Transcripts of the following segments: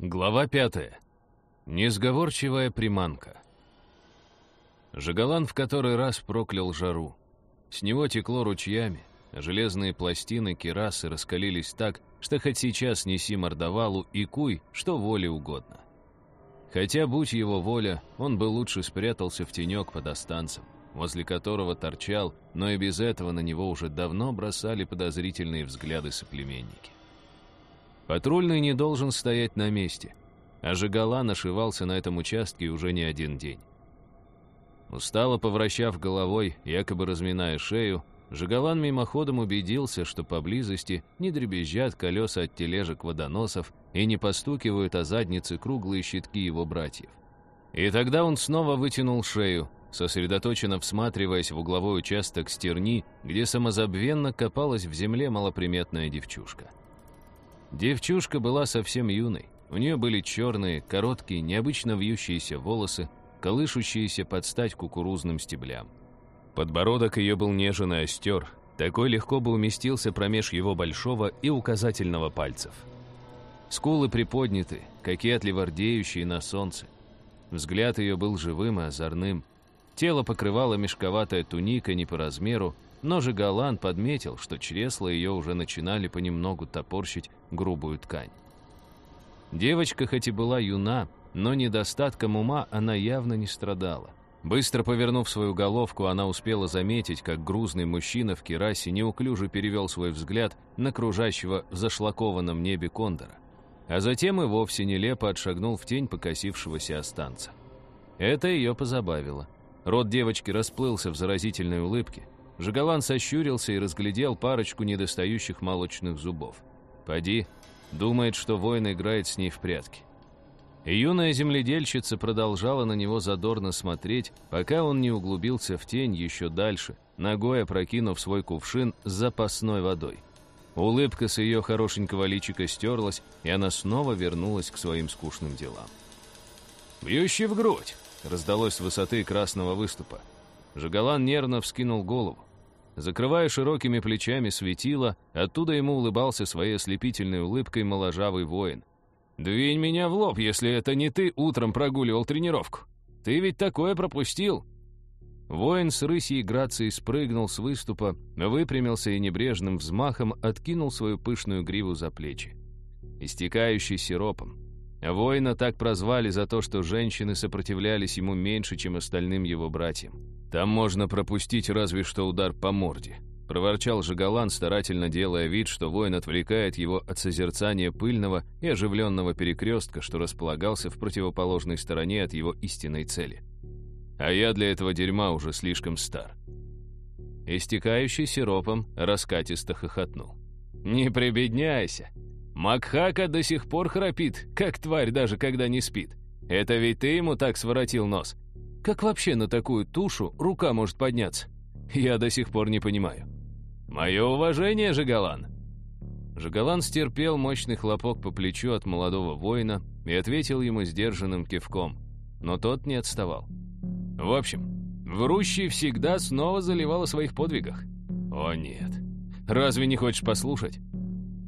Глава пятая. Несговорчивая приманка. Жигалан в который раз проклял жару. С него текло ручьями, железные пластины керасы раскалились так, что хоть сейчас неси мордовалу и куй, что воле угодно. Хотя, будь его воля, он бы лучше спрятался в тенек под останцем, возле которого торчал, но и без этого на него уже давно бросали подозрительные взгляды соплеменники. Патрульный не должен стоять на месте, а Жигала нашивался на этом участке уже не один день. Устало повращав головой, якобы разминая шею, Жигалан мимоходом убедился, что поблизости не дребезжат колеса от тележек водоносов и не постукивают о заднице круглые щитки его братьев. И тогда он снова вытянул шею, сосредоточенно всматриваясь в угловой участок стерни, где самозабвенно копалась в земле малоприметная девчушка. Девчушка была совсем юной. У нее были черные, короткие, необычно вьющиеся волосы, колышущиеся под стать кукурузным стеблям. Подбородок ее был нежен и остер, такой легко бы уместился промеж его большого и указательного пальцев. Скулы приподняты, кокетливо рдеющие на солнце. Взгляд ее был живым и озорным. Тело покрывала мешковатая туника не по размеру, но же Галан подметил, что чресла ее уже начинали понемногу топорщить грубую ткань. Девочка хоть и была юна, но недостатком ума она явно не страдала. Быстро повернув свою головку, она успела заметить, как грузный мужчина в керасе неуклюже перевел свой взгляд на кружащего в зашлакованном небе кондора. А затем и вовсе нелепо отшагнул в тень покосившегося останца. Это ее позабавило. Рот девочки расплылся в заразительной улыбке. Жигалан сощурился и разглядел парочку недостающих молочных зубов. Поди, думает, что воин играет с ней в прятки. И юная земледельщица продолжала на него задорно смотреть, пока он не углубился в тень еще дальше, ногой опрокинув свой кувшин с запасной водой. Улыбка с ее хорошенького личика стерлась, и она снова вернулась к своим скучным делам. «Бьющий в грудь!» — раздалось с высоты красного выступа. Жигалан нервно вскинул голову. Закрывая широкими плечами светило, оттуда ему улыбался своей ослепительной улыбкой моложавый воин. «Двинь меня в лоб, если это не ты утром прогуливал тренировку. Ты ведь такое пропустил!» Воин с рысьей грацией спрыгнул с выступа, выпрямился и небрежным взмахом откинул свою пышную гриву за плечи. Истекающий сиропом. Воина так прозвали за то, что женщины сопротивлялись ему меньше, чем остальным его братьям. «Там можно пропустить разве что удар по морде», — проворчал Жигалан, старательно делая вид, что воин отвлекает его от созерцания пыльного и оживленного перекрестка, что располагался в противоположной стороне от его истинной цели. «А я для этого дерьма уже слишком стар». Истекающий сиропом раскатисто хохотнул. «Не прибедняйся. Макхака до сих пор храпит, как тварь даже когда не спит. Это ведь ты ему так своротил нос. Как вообще на такую тушу рука может подняться? Я до сих пор не понимаю. Мое уважение, Жигалан!» Жигалан стерпел мощный хлопок по плечу от молодого воина и ответил ему сдержанным кивком, но тот не отставал. В общем, врущий всегда снова заливал о своих подвигах. «О нет! Разве не хочешь послушать?»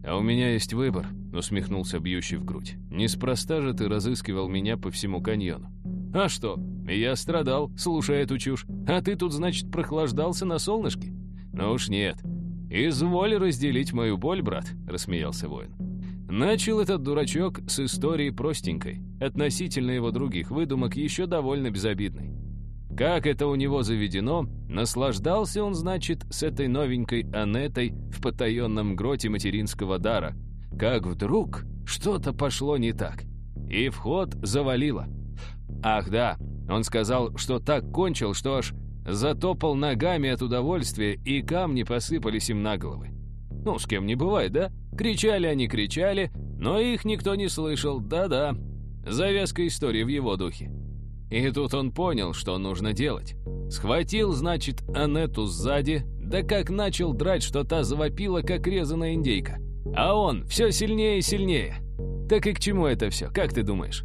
«А у меня есть выбор», — усмехнулся бьющий в грудь. «Неспроста же ты разыскивал меня по всему каньону». «А что? Я страдал, слушая эту чушь. А ты тут, значит, прохлаждался на солнышке?» «Ну уж нет. Изволь разделить мою боль, брат», — рассмеялся воин. Начал этот дурачок с истории простенькой, относительно его других выдумок еще довольно безобидной. Как это у него заведено, наслаждался он, значит, с этой новенькой Анетой в потаенном гроте материнского дара. Как вдруг что-то пошло не так, и вход завалило. Ах да, он сказал, что так кончил, что аж затопал ногами от удовольствия, и камни посыпались им на головы. Ну, с кем не бывает, да? Кричали они, кричали, но их никто не слышал, да-да. Завязка истории в его духе. И тут он понял, что нужно делать. Схватил, значит, Анету сзади, да как начал драть, что та завопила, как резаная индейка. А он все сильнее и сильнее. Так и к чему это все, как ты думаешь?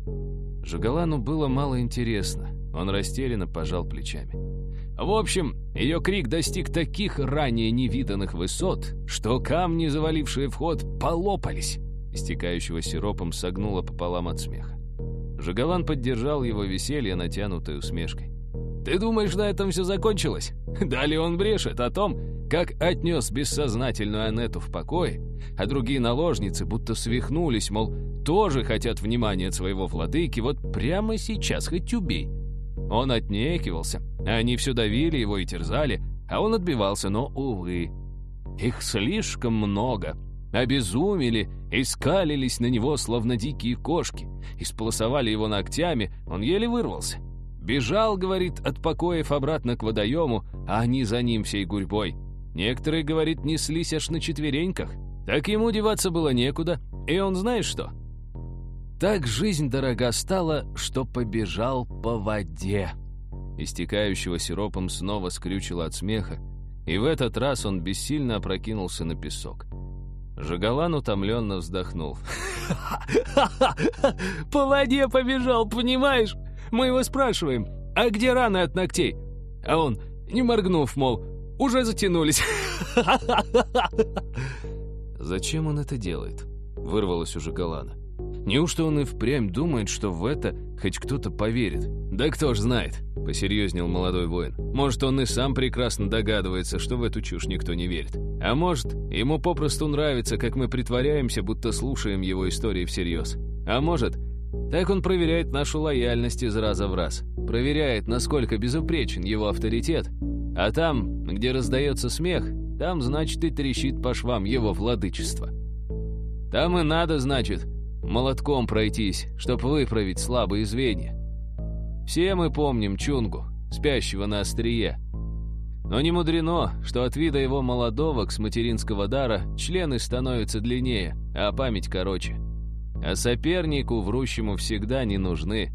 Жигалану было мало интересно. Он растерянно пожал плечами. В общем, ее крик достиг таких ранее невиданных высот, что камни, завалившие вход, полопались. истекающего сиропом, согнуло пополам от смеха. Жигалан поддержал его веселье, натянутой усмешкой. «Ты думаешь, на этом все закончилось? Далее он брешет о том, как отнес бессознательную Анету в покое, а другие наложницы будто свихнулись, мол, тоже хотят внимания от своего владыки, вот прямо сейчас хоть убей. Он отнекивался, они все давили его и терзали, а он отбивался, но, увы, их слишком много. Обезумели и скалились на него, словно дикие кошки. Исполосовали его ногтями, он еле вырвался. Бежал, говорит, от покоев обратно к водоему, а они за ним всей гурьбой. Некоторые, говорит, неслись аж на четвереньках. Так ему деваться было некуда, и он знаешь что? Так жизнь дорога стала, что побежал по воде. Истекающего сиропом снова скрючило от смеха, и в этот раз он бессильно опрокинулся на песок. Жигалан утомленно вздохнул. «По воде побежал, понимаешь? Мы его спрашиваем, а где раны от ногтей? А он, не моргнув, мол, уже затянулись. Зачем он это делает? Вырвалось у Жигалана. Неужто он и впрямь думает, что в это хоть кто-то поверит? Да кто ж знает, посерьезнел молодой воин. Может, он и сам прекрасно догадывается, что в эту чушь никто не верит. А может, ему попросту нравится, как мы притворяемся, будто слушаем его истории всерьез. А может, так он проверяет нашу лояльность из раза в раз. Проверяет, насколько безупречен его авторитет. А там, где раздается смех, там, значит, и трещит по швам его владычество. Там и надо, значит, молотком пройтись, чтоб выправить слабые звенья. Все мы помним Чунгу, спящего на острие. Но не мудрено, что от вида его молодого с материнского дара члены становятся длиннее, а память короче. А сопернику, врущему, всегда не нужны.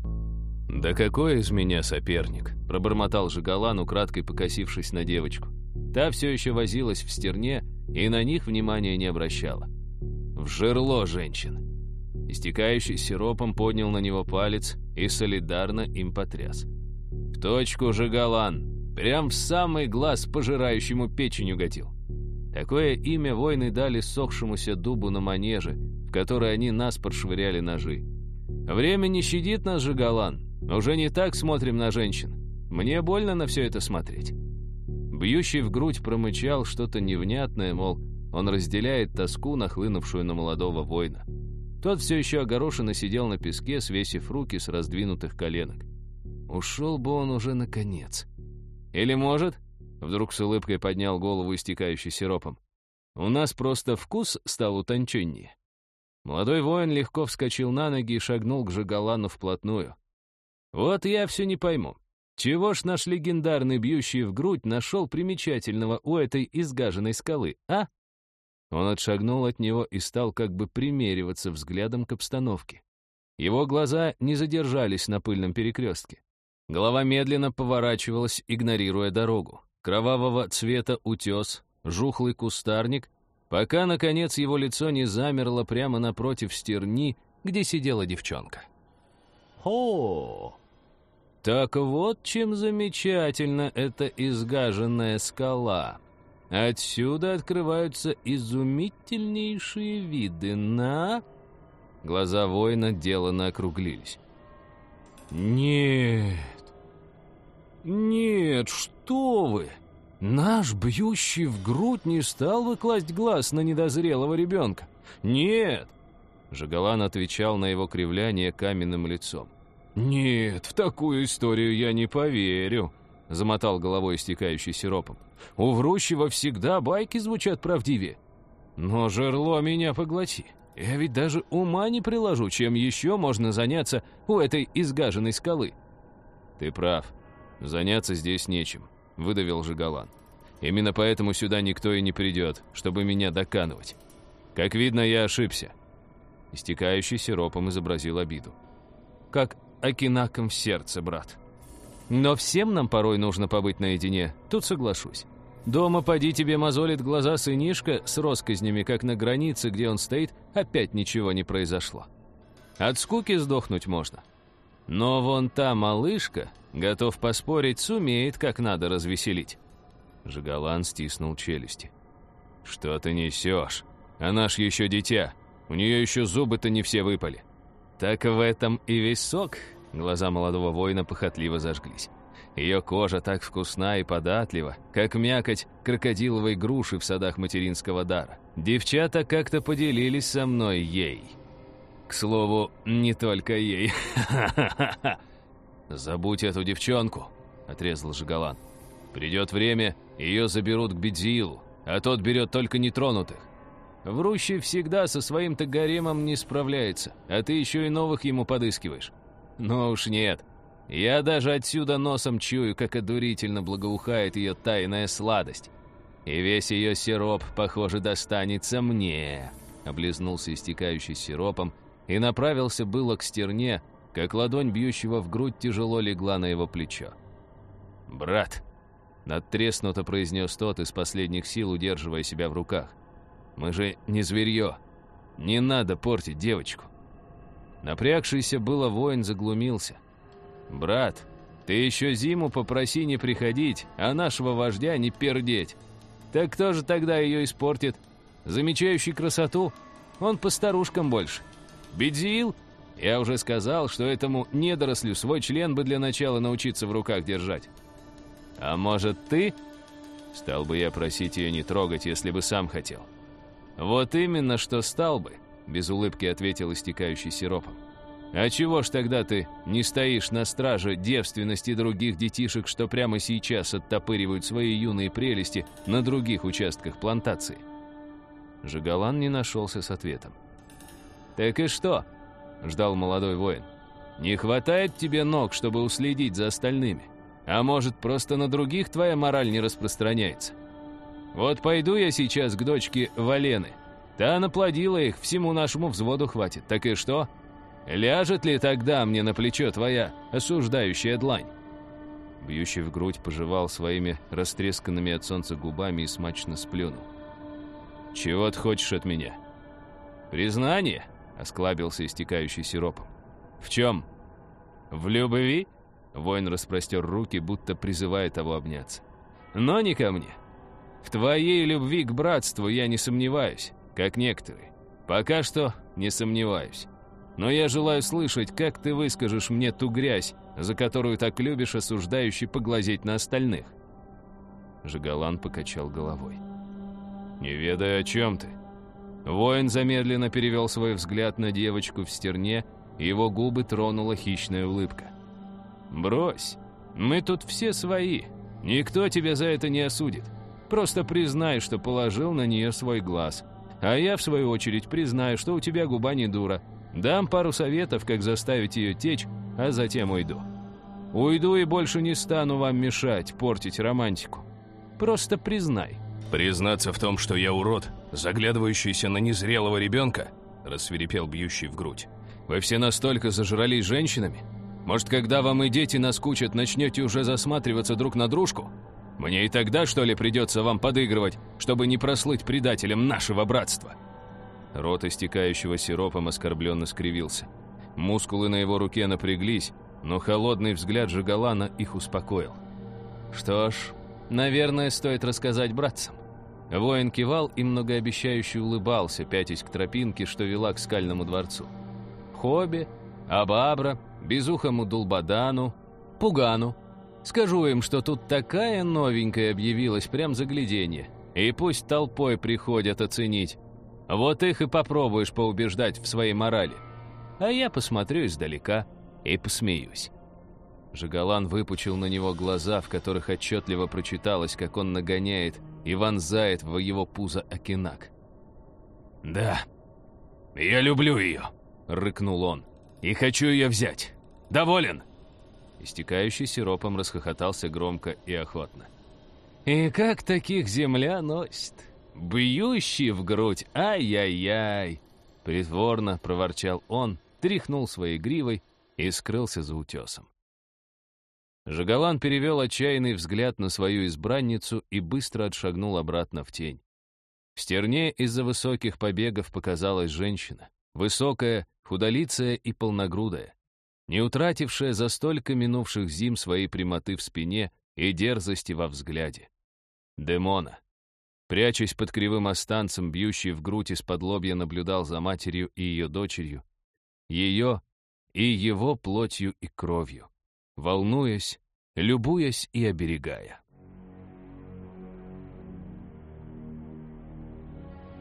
«Да какой из меня соперник?» — пробормотал Жигалан, украдкой покосившись на девочку. Та все еще возилась в стерне и на них внимания не обращала. «В жерло, женщин!» Истекающий сиропом поднял на него палец и солидарно им потряс. «В точку, Жигалан! Прям в самый глаз пожирающему печень угодил!» Такое имя воины дали сохшемуся дубу на манеже, в который они нас подшвыряли ножи. Время не щадит нас, Жигалан. Уже не так смотрим на женщин. Мне больно на все это смотреть. Бьющий в грудь промычал что-то невнятное, мол, он разделяет тоску, нахлынувшую на молодого воина. Тот все еще огорошенно сидел на песке, свесив руки с раздвинутых коленок. Ушел бы он уже наконец. Или может, вдруг с улыбкой поднял голову, истекающий сиропом, у нас просто вкус стал утонченнее. Молодой воин легко вскочил на ноги и шагнул к Жигалану вплотную. Вот я все не пойму. Чего ж наш легендарный бьющий в грудь нашел примечательного у этой изгаженной скалы, а? Он отшагнул от него и стал как бы примериваться взглядом к обстановке. Его глаза не задержались на пыльном перекрестке. Голова медленно поворачивалась, игнорируя дорогу. Кровавого цвета утес, жухлый кустарник, пока, наконец, его лицо не замерло прямо напротив стерни, где сидела девчонка. «О, так вот чем замечательна эта изгаженная скала. Отсюда открываются изумительнейшие виды на...» Глаза воина деланно округлились. «Нет, нет, что вы!» Наш бьющий в грудь не стал бы класть глаз на недозрелого ребенка. Нет!» Жигалан отвечал на его кривляние каменным лицом. «Нет, в такую историю я не поверю», — замотал головой истекающий сиропом. «У врущего всегда байки звучат правдивее. Но жерло меня поглоти. Я ведь даже ума не приложу, чем еще можно заняться у этой изгаженной скалы». «Ты прав. Заняться здесь нечем», — выдавил Жигалан. «Именно поэтому сюда никто и не придет, чтобы меня доканывать. Как видно, я ошибся». Истекающий сиропом изобразил обиду. «Как окинаком в сердце, брат. Но всем нам порой нужно побыть наедине, тут соглашусь. Дома поди тебе мозолит глаза сынишка с росказнями, как на границе, где он стоит, опять ничего не произошло. От скуки сдохнуть можно. Но вон та малышка, готов поспорить, сумеет как надо развеселить. Жигалан стиснул челюсти. «Что ты несешь? Она ж еще дитя. У нее еще зубы-то не все выпали». «Так в этом и весь сок», — глаза молодого воина похотливо зажглись. Ее кожа так вкусна и податлива, как мякоть крокодиловой груши в садах материнского дара. Девчата как-то поделились со мной ей. К слову, не только ей. «Забудь эту девчонку», — отрезал Жигалан. «Придет время, ее заберут к Бедзилу, а тот берет только нетронутых. Врущий всегда со своим-то гаремом не справляется, а ты еще и новых ему подыскиваешь. Но уж нет, я даже отсюда носом чую, как одурительно благоухает ее тайная сладость. И весь ее сироп, похоже, достанется мне. Облизнулся истекающий сиропом и направился было к стерне, как ладонь бьющего в грудь тяжело легла на его плечо. «Брат!» — надтреснуто произнес тот из последних сил, удерживая себя в руках. «Мы же не зверье. Не надо портить девочку». Напрягшийся было воин заглумился — «Брат, ты еще зиму попроси не приходить, а нашего вождя не пердеть. Так кто же тогда ее испортит? Замечающий красоту? Он по старушкам больше. Бедзиил? Я уже сказал, что этому недорослю свой член бы для начала научиться в руках держать. А может, ты? Стал бы я просить ее не трогать, если бы сам хотел. Вот именно, что стал бы, без улыбки ответил истекающий сиропом. А чего ж тогда ты не стоишь на страже девственности других детишек, что прямо сейчас оттопыривают свои юные прелести на других участках плантации? Жигалан не нашелся с ответом. «Так и что?» — ждал молодой воин. «Не хватает тебе ног, чтобы уследить за остальными? А может, просто на других твоя мораль не распространяется? Вот пойду я сейчас к дочке Валены. Та наплодила их, всему нашему взводу хватит. Так и что?» Ляжет ли тогда мне на плечо твоя осуждающая длань?» Бьющий в грудь пожевал своими растресканными от солнца губами и смачно сплюнул. «Чего ты хочешь от меня?» «Признание?» — осклабился истекающий сиропом. «В чем?» «В любви?» — воин распростер руки, будто призывая того обняться. «Но не ко мне. В твоей любви к братству я не сомневаюсь, как некоторые. Пока что не сомневаюсь но я желаю слышать, как ты выскажешь мне ту грязь, за которую так любишь осуждающий поглазеть на остальных». Жигалан покачал головой. «Не ведаю, о чем ты». Воин замедленно перевел свой взгляд на девочку в стерне, и его губы тронула хищная улыбка. «Брось, мы тут все свои, никто тебя за это не осудит. Просто признай, что положил на нее свой глаз, а я, в свою очередь, признаю, что у тебя губа не дура, Дам пару советов, как заставить ее течь, а затем уйду. Уйду и больше не стану вам мешать, портить романтику. Просто признай. Признаться в том, что я урод, заглядывающийся на незрелого ребенка, рассверепел бьющий в грудь. Вы все настолько зажрались женщинами? Может, когда вам и дети наскучат, начнете уже засматриваться друг на дружку? Мне и тогда, что ли, придется вам подыгрывать, чтобы не прослыть предателем нашего братства?» Рот истекающего сиропом оскорбленно скривился. Мускулы на его руке напряглись, но холодный взгляд Жигалана их успокоил. «Что ж, наверное, стоит рассказать братцам». Воин кивал и многообещающе улыбался, пятясь к тропинке, что вела к скальному дворцу. Хобби, Абабра, безухому Дулбадану, Пугану. Скажу им, что тут такая новенькая объявилась, прям загляденье. И пусть толпой приходят оценить, вот их и попробуешь поубеждать в своей морали. А я посмотрю издалека и посмеюсь». Жигалан выпучил на него глаза, в которых отчетливо прочиталось, как он нагоняет и вонзает в его пузо окинак. «Да, я люблю ее», — рыкнул он, — «и хочу ее взять. Доволен?» Истекающий сиропом расхохотался громко и охотно. «И как таких земля носит?» бьющий в грудь, ай-яй-яй!» Притворно проворчал он, тряхнул своей гривой и скрылся за утесом. Жигалан перевел отчаянный взгляд на свою избранницу и быстро отшагнул обратно в тень. В стерне из-за высоких побегов показалась женщина, высокая, худолицая и полногрудая, не утратившая за столько минувших зим своей прямоты в спине и дерзости во взгляде. Демона. Прячась под кривым останцем, бьющий в грудь из-под лобья, наблюдал за матерью и ее дочерью, ее и его плотью и кровью, волнуясь, любуясь и оберегая.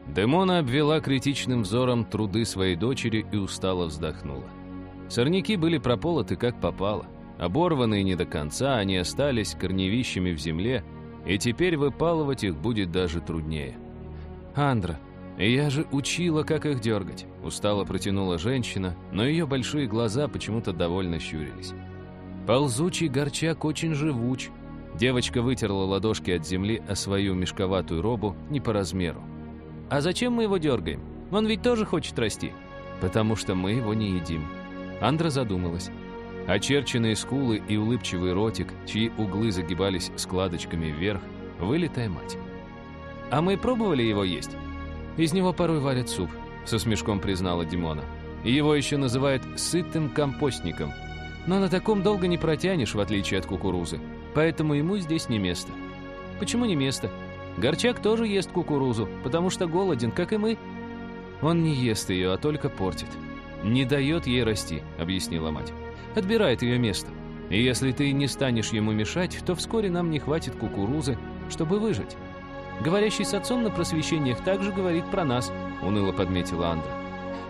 Демона обвела критичным взором труды своей дочери и устало вздохнула. Сорняки были прополоты как попало. Оборванные не до конца, они остались корневищами в земле, и теперь выпалывать их будет даже труднее. «Андра, я же учила, как их дергать», — устало протянула женщина, но ее большие глаза почему-то довольно щурились. Ползучий горчак очень живуч. Девочка вытерла ладошки от земли о свою мешковатую робу не по размеру. «А зачем мы его дергаем? Он ведь тоже хочет расти». «Потому что мы его не едим». Андра задумалась. Очерченные скулы и улыбчивый ротик, чьи углы загибались складочками вверх, вылитая мать. «А мы пробовали его есть?» «Из него порой варят суп», — со смешком признала Димона. «Его еще называют сытым компостником. Но на таком долго не протянешь, в отличие от кукурузы. Поэтому ему здесь не место». «Почему не место?» Горчак тоже ест кукурузу, потому что голоден, как и мы. Он не ест ее, а только портит. Не дает ей расти, объяснила мать. Отбирает ее место. И если ты не станешь ему мешать, то вскоре нам не хватит кукурузы, чтобы выжить. Говорящий с отцом на просвещениях также говорит про нас, уныло подметила Андра.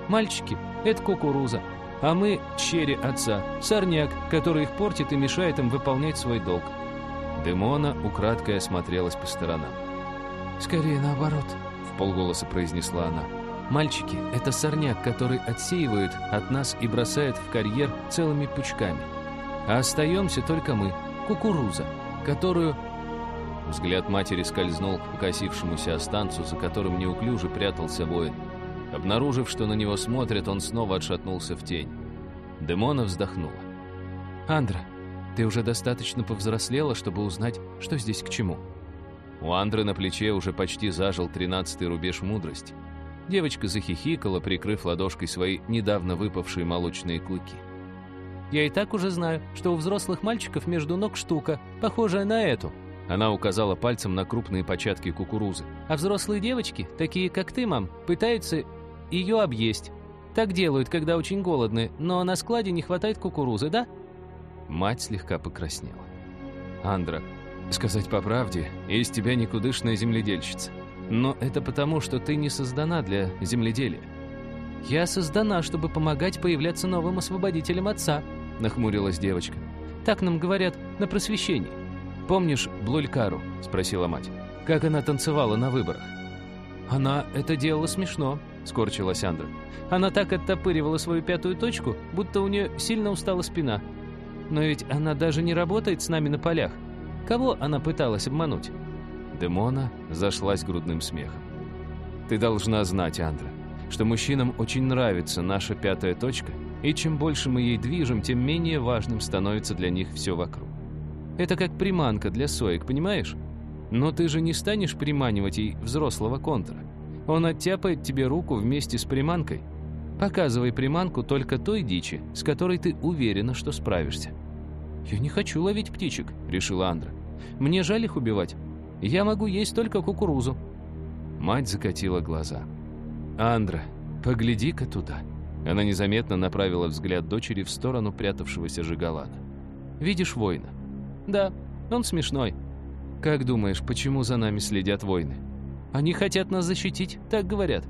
Мальчики, это кукуруза, а мы — черри отца, сорняк, который их портит и мешает им выполнять свой долг. Демона украдкой осмотрелась по сторонам. «Скорее наоборот», — в полголоса произнесла она. «Мальчики — это сорняк, который отсеивают от нас и бросают в карьер целыми пучками. А остаемся только мы, кукуруза, которую...» Взгляд матери скользнул к покосившемуся останцу, за которым неуклюже прятался воин. Обнаружив, что на него смотрят, он снова отшатнулся в тень. Демона вздохнула. «Андра, ты уже достаточно повзрослела, чтобы узнать, что здесь к чему». У Андры на плече уже почти зажил тринадцатый рубеж мудрости. Девочка захихикала, прикрыв ладошкой свои недавно выпавшие молочные клыки. «Я и так уже знаю, что у взрослых мальчиков между ног штука, похожая на эту». Она указала пальцем на крупные початки кукурузы. «А взрослые девочки, такие как ты, мам, пытаются ее объесть. Так делают, когда очень голодны, но на складе не хватает кукурузы, да?» Мать слегка покраснела. «Андра, Сказать по правде, из тебя никудышная земледельщица. Но это потому, что ты не создана для земледелия. «Я создана, чтобы помогать появляться новым освободителям отца», — нахмурилась девочка. «Так нам говорят на просвещении. Помнишь Блулькару?» — спросила мать. «Как она танцевала на выборах?» «Она это делала смешно», — скорчилась Андра. «Она так оттопыривала свою пятую точку, будто у нее сильно устала спина. Но ведь она даже не работает с нами на полях. Кого она пыталась обмануть? Демона зашлась грудным смехом. Ты должна знать, Андра, что мужчинам очень нравится наша пятая точка, и чем больше мы ей движем, тем менее важным становится для них все вокруг. Это как приманка для соек, понимаешь? Но ты же не станешь приманивать ей взрослого контура. Он оттяпает тебе руку вместе с приманкой. Показывай приманку только той дичи, с которой ты уверена, что справишься. «Я не хочу ловить птичек», — решила Андра. «Мне жаль их убивать. Я могу есть только кукурузу». Мать закатила глаза. «Андра, погляди-ка туда». Она незаметно направила взгляд дочери в сторону прятавшегося Жигалана. «Видишь воина?» «Да, он смешной». «Как думаешь, почему за нами следят воины?» «Они хотят нас защитить, так говорят».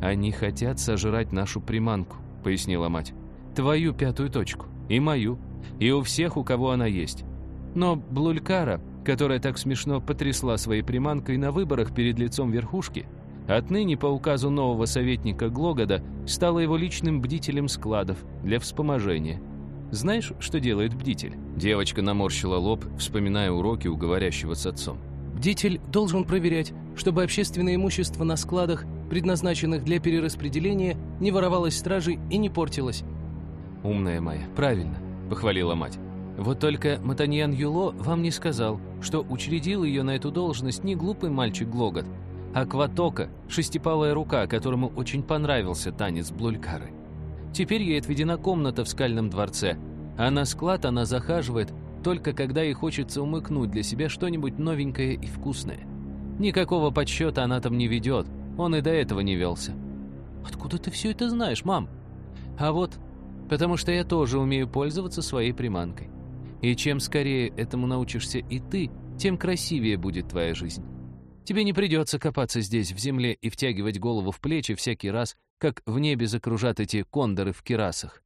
«Они хотят сожрать нашу приманку», — пояснила мать. «Твою пятую точку и мою и у всех, у кого она есть. Но Блулькара, которая так смешно потрясла своей приманкой на выборах перед лицом верхушки, отныне по указу нового советника Глогода стала его личным бдителем складов для вспоможения. Знаешь, что делает бдитель? Девочка наморщила лоб, вспоминая уроки у говорящего с отцом. Бдитель должен проверять, чтобы общественное имущество на складах, предназначенных для перераспределения, не воровалось стражей и не портилось. Умная моя, правильно. — похвалила мать. «Вот только Матаньян Юло вам не сказал, что учредил ее на эту должность не глупый мальчик Глогот, а Кватока, шестипалая рука, которому очень понравился танец Блулькары. Теперь ей отведена комната в скальном дворце, а на склад она захаживает только когда ей хочется умыкнуть для себя что-нибудь новенькое и вкусное. Никакого подсчета она там не ведет. Он и до этого не велся. Откуда ты все это знаешь, мам? А вот, потому что я тоже умею пользоваться своей приманкой. И чем скорее этому научишься и ты, тем красивее будет твоя жизнь. Тебе не придется копаться здесь, в земле, и втягивать голову в плечи всякий раз, как в небе закружат эти кондоры в кирасах.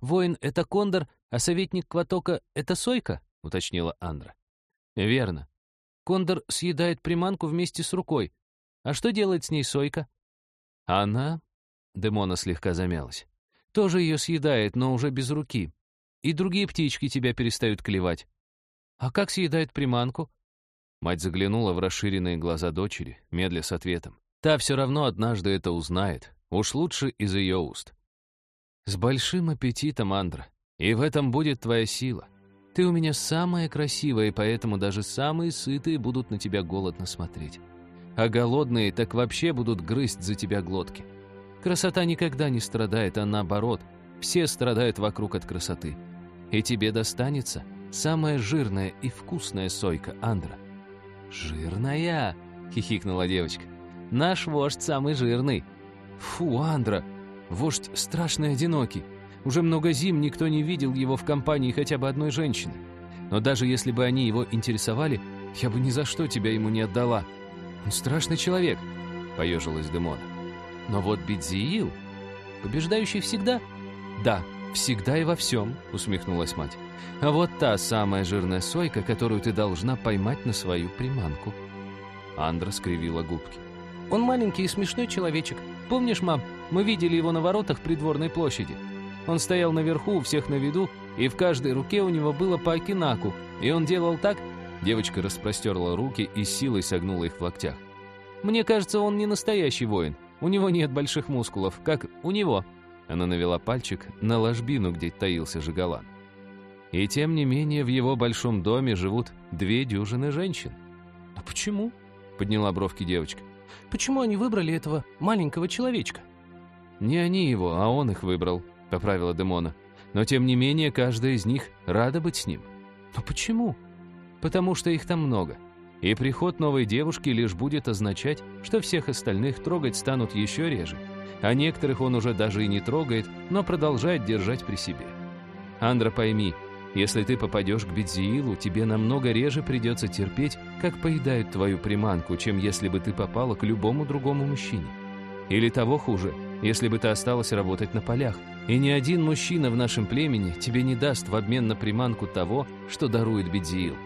«Воин — это кондор, а советник Кватока — это сойка?» — уточнила Андра. «Верно. Кондор съедает приманку вместе с рукой. А что делает с ней сойка?» «Она...» — Демона слегка замялась. «Тоже ее съедает, но уже без руки. И другие птички тебя перестают клевать. А как съедает приманку?» Мать заглянула в расширенные глаза дочери, медля с ответом. Та все равно однажды это узнает. Уж лучше из ее уст. «С большим аппетитом, Андра. И в этом будет твоя сила. Ты у меня самая красивая, и поэтому даже самые сытые будут на тебя голодно смотреть. А голодные так вообще будут грызть за тебя глотки. Красота никогда не страдает, а наоборот, все страдают вокруг от красоты. И тебе достанется самая жирная и вкусная сойка, Андра. «Жирная?» — хихикнула девочка. «Наш вождь самый жирный». «Фу, Андра, вождь страшный одинокий. Уже много зим никто не видел его в компании хотя бы одной женщины. Но даже если бы они его интересовали, я бы ни за что тебя ему не отдала. Он страшный человек», — поежилась Демона. «Но вот Бидзиил, побеждающий всегда?» «Да, всегда и во всем», — усмехнулась мать. А вот та самая жирная сойка, которую ты должна поймать на свою приманку». Андра скривила губки. «Он маленький и смешной человечек. Помнишь, мам, мы видели его на воротах придворной площади. Он стоял наверху, у всех на виду, и в каждой руке у него было по окинаку, и он делал так...» Девочка распростерла руки и силой согнула их в локтях. «Мне кажется, он не настоящий воин. У него нет больших мускулов, как у него». Она навела пальчик на ложбину, где таился Жигалан. И тем не менее в его большом доме живут две дюжины женщин. «А почему?» — подняла бровки девочка. «Почему они выбрали этого маленького человечка?» «Не они его, а он их выбрал», — поправила Демона. «Но тем не менее каждая из них рада быть с ним». «Но почему?» «Потому что их там много. И приход новой девушки лишь будет означать, что всех остальных трогать станут еще реже. А некоторых он уже даже и не трогает, но продолжает держать при себе. Андра, пойми, если ты попадешь к Бедзиилу, тебе намного реже придется терпеть, как поедают твою приманку, чем если бы ты попала к любому другому мужчине. Или того хуже, если бы ты осталась работать на полях, и ни один мужчина в нашем племени тебе не даст в обмен на приманку того, что дарует Бедзиил.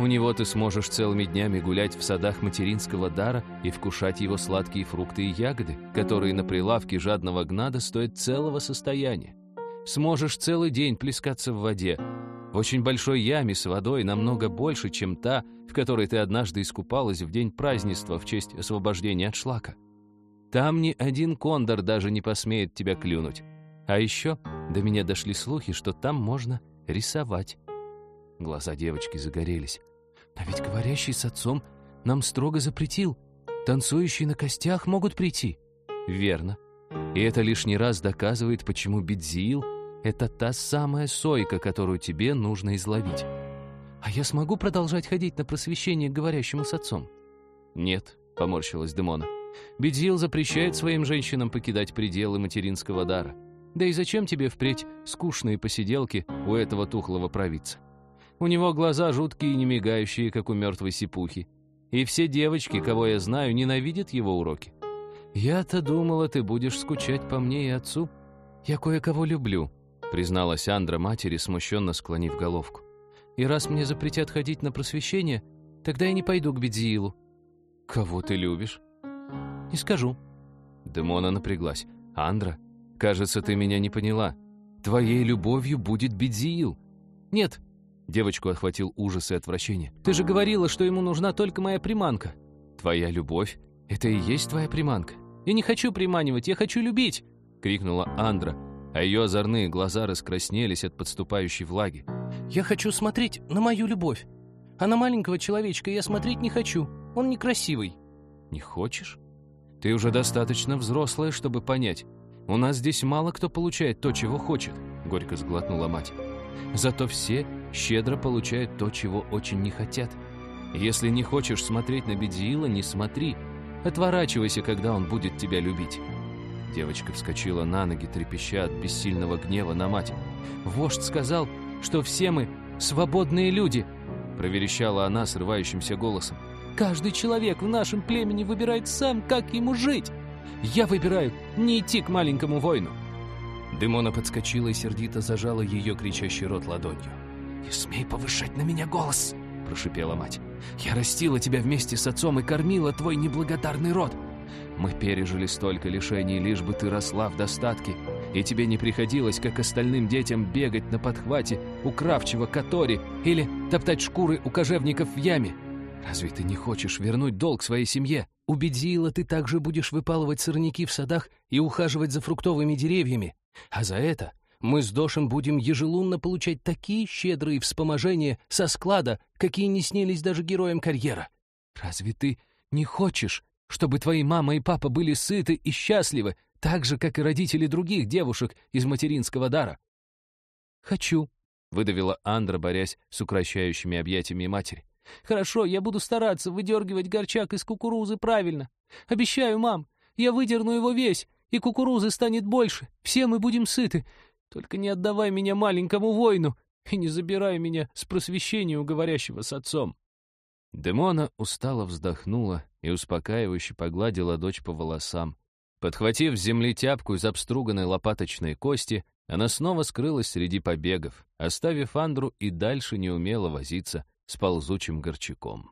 У него ты сможешь целыми днями гулять в садах материнского дара и вкушать его сладкие фрукты и ягоды, которые на прилавке жадного гнада стоят целого состояния. Сможешь целый день плескаться в воде, в очень большой яме с водой намного больше, чем та, в которой ты однажды искупалась в день празднества в честь освобождения от шлака. Там ни один кондор даже не посмеет тебя клюнуть. А еще до меня дошли слухи, что там можно рисовать. Глаза девочки загорелись. А ведь говорящий с отцом нам строго запретил. Танцующие на костях могут прийти. Верно. И это лишний раз доказывает, почему Бидзиил — это та самая сойка, которую тебе нужно изловить. А я смогу продолжать ходить на просвещение к говорящему с отцом? Нет, — поморщилась Демона. Бидзиил запрещает своим женщинам покидать пределы материнского дара. Да и зачем тебе впредь скучные посиделки у этого тухлого провидца? У него глаза жуткие и не мигающие, как у мертвой сипухи. И все девочки, кого я знаю, ненавидят его уроки. «Я-то думала, ты будешь скучать по мне и отцу. Я кое-кого люблю», — призналась Андра матери, смущенно склонив головку. «И раз мне запретят ходить на просвещение, тогда я не пойду к Бедзиилу». «Кого ты любишь?» «Не скажу». Демона напряглась. «Андра, кажется, ты меня не поняла. Твоей любовью будет Бедзиил». «Нет». Девочку охватил ужас и отвращение. «Ты же говорила, что ему нужна только моя приманка». «Твоя любовь — это и есть твоя приманка. Я не хочу приманивать, я хочу любить!» — крикнула Андра, а ее озорные глаза раскраснелись от подступающей влаги. «Я хочу смотреть на мою любовь, а на маленького человечка я смотреть не хочу, он некрасивый». «Не хочешь? Ты уже достаточно взрослая, чтобы понять. У нас здесь мало кто получает то, чего хочет», — горько сглотнула мать. «Зато все щедро получают то, чего очень не хотят. Если не хочешь смотреть на Бедзиила, не смотри. Отворачивайся, когда он будет тебя любить». Девочка вскочила на ноги, трепеща от бессильного гнева на мать. «Вождь сказал, что все мы свободные люди!» проверещала она срывающимся голосом. «Каждый человек в нашем племени выбирает сам, как ему жить. Я выбираю не идти к маленькому воину». Демона подскочила и сердито зажала ее кричащий рот ладонью. «Не смей повышать на меня голос!» – прошипела мать. «Я растила тебя вместе с отцом и кормила твой неблагодарный род. Мы пережили столько лишений, лишь бы ты росла в достатке, и тебе не приходилось, как остальным детям, бегать на подхвате у кравчего Катори или топтать шкуры у кожевников в яме. Разве ты не хочешь вернуть долг своей семье? У Бедзиила ты также будешь выпалывать сорняки в садах и ухаживать за фруктовыми деревьями. А за это мы с Дошем будем ежелунно получать такие щедрые вспоможения со склада, какие не снились даже героям карьера. Разве ты не хочешь, чтобы твои мама и папа были сыты и счастливы, так же, как и родители других девушек из материнского дара?» «Хочу», — выдавила Андра, борясь с укращающими объятиями матери. «Хорошо, я буду стараться выдергивать горчак из кукурузы правильно. Обещаю, мам, я выдерну его весь, и кукурузы станет больше. Все мы будем сыты. Только не отдавай меня маленькому воину и не забирай меня с просвещения у говорящего с отцом». Демона устало вздохнула и успокаивающе погладила дочь по волосам. Подхватив с земли тяпку из обструганной лопаточной кости, она снова скрылась среди побегов, оставив Андру и дальше неумело возиться с ползучим горчаком.